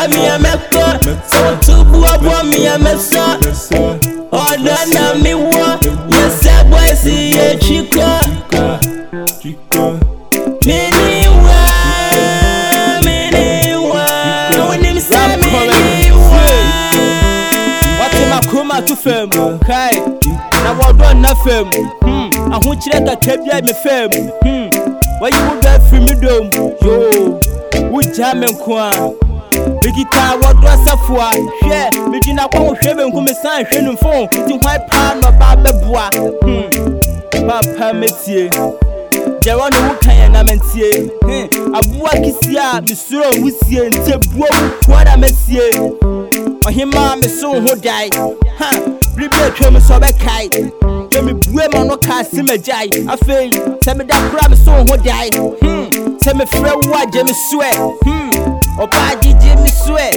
ọ̀dà mi ẹ mẹ́kọ́ ohun tó bú ọwọ́ mi ẹ mẹ́sọ́ ọ̀dọ́ nà mí wọ́ yẹsẹ̀ bọ́ èsì yẹ chikọ́. mi ní wá mi ní wá òun ní sẹ́ mi ní wá. wọ́n ti máa kó máa tún fẹ́ mu káì na wɔdɔ nna fam ahokyerɛ kakra bia me fam wayi wo bɛafiri me dom yoo wogyaa me nko a Bigita wadu asafua Hwe, mijina kwa hwebe nkume san hwe nufon Ti hwai pa no babe bua Hmm, papa metie Jẹ̀wọ́ ni wọ́n kàn yẹn na mẹ́ntiẹ́. Hmm. Abúwa kìsí a mìsúrò òhun sie ntẹ̀ buo wọ́n na mẹ́sie. Ọ̀hìnmá mi sún òhun dàí. Bíbí ètò mi sọ bẹ́ kàí. me bue ma no kaa si ma gyae. Afei, sẹ́mi dá kura mi sún òhun dàí. Sẹ́mi fẹ́ wú me sú hmm ɔbaa gyigye mi so ɛ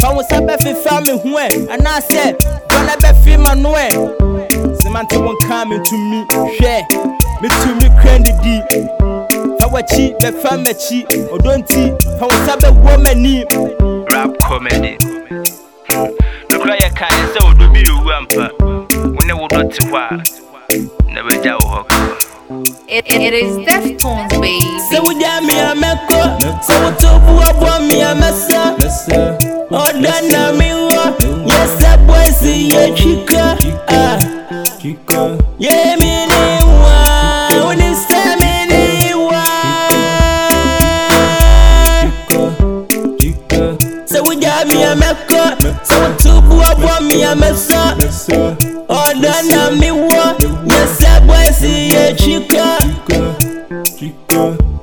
fa wo nsa bɛfefa me ho ɛ anaasɛ bɔne bɛfe ma no ɛ semante wonkaa metumi hwɛ metumi kura ndidi fa w'akyi bɛfa m'akyi ɔdɔ nti fa wo nsa bɛwɔ m'ani rap comedy nokora yɛkaeɛ sɛ wodɔ bi rewua mpa wo ne wodɔ te hɔ a na bɛgya wo hɔ It, it is Deftones, baby. Say we got me a meko. So we took up on me a messa. Oh, then a mirror. Yes, that boy see a chica. Ah. Chica. Yeah, me name. When it's say me name. Chica. Say we got me a meko. So we took up on me a messa. Oh, then a mirror. Chica, chica, chica.